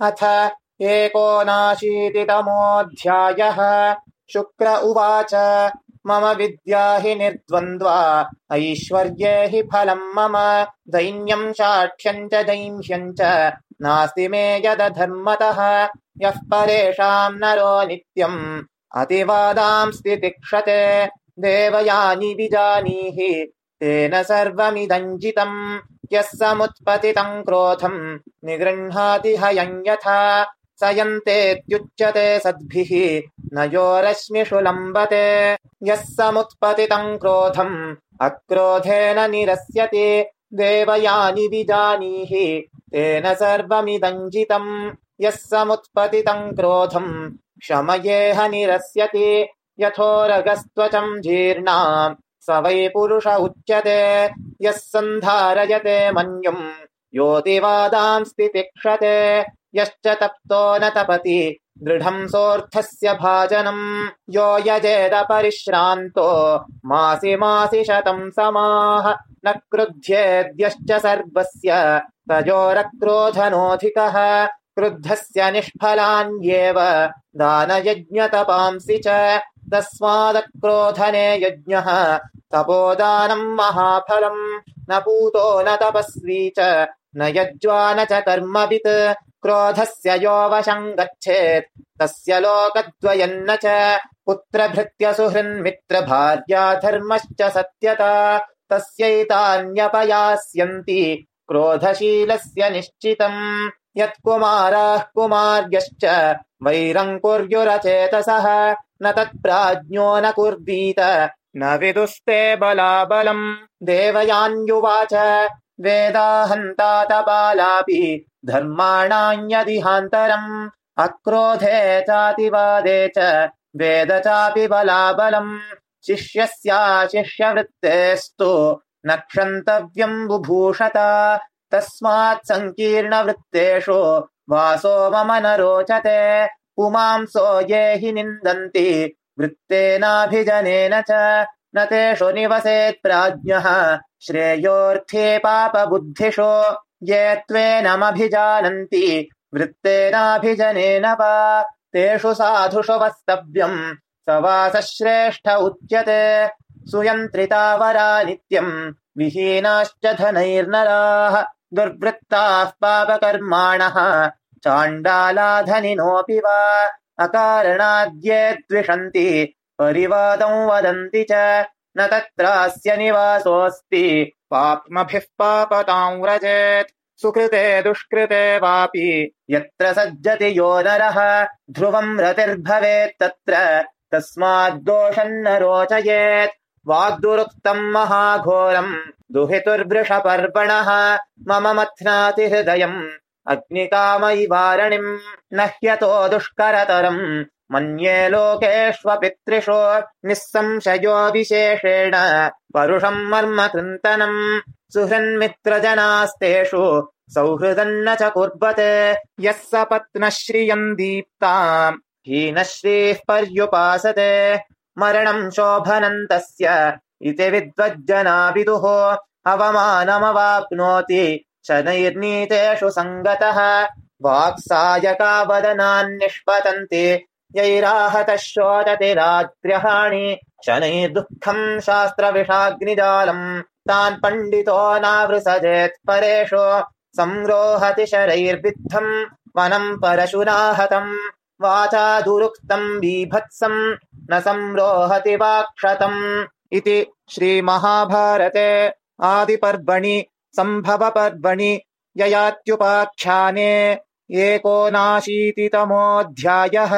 अथ एकोनाशीतितमोऽध्यायः। शुक्र उवाच। मम विद्या हि निर्द्वन्द्वा। ऐश्वर्ये हि फलम् मम। दैन्यम् साक्ष्यम् च दैह्यम् च। नास्ति मे यदधर्मतः। यः परेषाम् नरो नित्यम्। अतिवादांस्ति तिक्षते देवयानि विजानीहि। तेन सर्वमिदञ्जितम् यः समुत्पतितम् क्रोधम् निगृह्णाति हयम् यथा। स यन्तेत्युच्यते सद्भिः न योरश्मिषु लम्बते यः समुत्पतितम् क्रोधम् अक्रोधेन निरस्यति। देवयानि विजानीहि तेन सर्वमिदञ्जितम्। यः समुत्पतितम् क्रोधम् शमयेह निरस्यति। यथोरगस्त्वचम् जीर्णाम् स वै पुरुष उच्यते यः सन्धारयते मन्युम्। योतिवादांस्ति तिक्षते यश्च तप्तो न तपति। दृढम् सोऽर्थस्य भाजनम्। यो यजेदपरिश्रान्तो मासि मासि शतम् समाः न क्रुध्येद्यश्च सर्वस्य। तजोरक्रोधनोऽधिकः क्रुद्धस्य निष्फलान्येव। दानयज्ञतपांसि च तस्मादक्रोधने यज्ञः। तपोदानम् महाफलम्। न पूतो न तपस्वी च। न यज्वा न च कर्मवित्। क्रोधस्य यो वशम् गच्छेत्। तस्य लोकद्वयन्न च। पुत्रभृत्य सुहृन्मित्रभार्या धर्मश्च सत्यता। तस्यैतान्यपयास्यन्ति। क्रोधशीलस्य निश्चितम्। यत्कुमाराः कुमार्यश्च। वैरम् कुर्युरचेतसः न तत्प्राज्ञो न कुर्वीत न विदुस्ते बलाबलम्। देवयान्युवाच वेदाहन्तातपालापि धर्माणान्यदिहान्तरम्। अक्रोधे चातिवादे च वेद चापि बलाबलम्। शिष्यस्याशिष्यवृत्तेस्तु न क्षन्तव्यम् बुभूषत। तस्मात् सङ्कीर्णवृत्तेषु वासो मम न रोचते पुमांसो ये हि निन्दन्ति। वृत्तेनाभिजनेन च न तेषु निवसेत् प्राज्ञः। श्रेयोऽर्थे पापबुद्धिषु ये त्वेनमभिजानन्ति। वृत्तेनाभिजनेन वा तेषु साधुषु वस्तव्यम् स वासश्रेष्ठ उच्यते। सुयन्त्रितावरा नित्यम् विहीनाश्च धनैर्नराः। दुर्वृत्ताः पापकर्माणः चाण्डालाधनिनोऽपि वा अकारणाद्ये द्विषन्ति परिवादम् वदन्ति च न तत्रास्य निवासोऽस्ति। पाप्मभिः पापताम् व्रजेत्। सुकृते दुष्कृते वापि। यत्र सज्जति यो नरः ध्रुवम् रतिर्भवेत्तत्र तस्माद्दोषन्न रोचयेत् वाग्दुरुक्तम् महाघोरम्। दुहितुर्वृषपर्वणः। मम मथ्नाति हृदयम् अग्निकामयि वारणिम् न ह्यतो दुष्करतरम्। मन्ये लोकेष्वपितृषु निःसंशयो विशेषेण। परुषम् मर्म कृन्तनम्। सुहृन्मित्रजनास्तेषु सौहृदन्न च कुर्वते। यः स पत्नः श्रियम् दीप्ताम् हीनश्रीः पर्युपासते। मरणम् शोभनम् तस्य इति विद्वज्जना विदुः अवमानमवाप्नोति शनैर्नीतेषु सङ्गतः। वाक्सायका वदनान्निष्पतन्ति यैराहतः शोचति रात्र्यहाणि शनैर्दुःखम् शास्त्रविषाग्निजालम् तान् पण्डितो नावृसजेत् परेषु। संरोहति शरैर्विद्धम्। वनम् परशुनाहतम्। वाचा दुरुक्तम् बीभत्सम् न संरोहति वाक्षतम् इति श्रीमहाभारते। आदिपर्वणि। सम्भवपर्वणि ययात्युपाख्याने एकोनाशीतितमोऽध्यायः